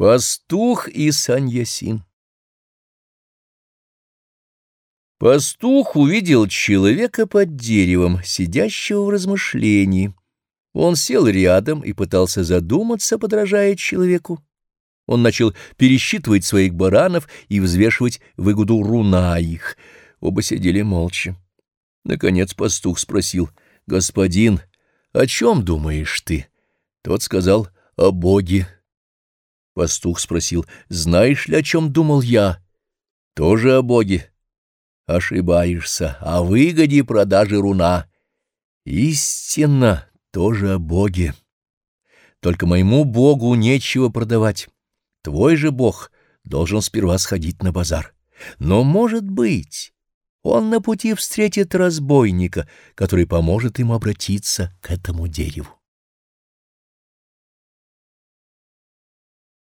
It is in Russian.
Пастух и Саньясин Пастух увидел человека под деревом, сидящего в размышлении. Он сел рядом и пытался задуматься, подражая человеку. Он начал пересчитывать своих баранов и взвешивать выгоду руна их. Оба сидели молча. Наконец пастух спросил, «Господин, о чем думаешь ты?» Тот сказал, «О Боге». Пастух спросил, «Знаешь ли, о чем думал я?» «Тоже о Боге». «Ошибаешься, о выгоде продажи руна». «Истинно, тоже о Боге. Только моему Богу нечего продавать. Твой же Бог должен сперва сходить на базар. Но, может быть, он на пути встретит разбойника, который поможет ему обратиться к этому дереву.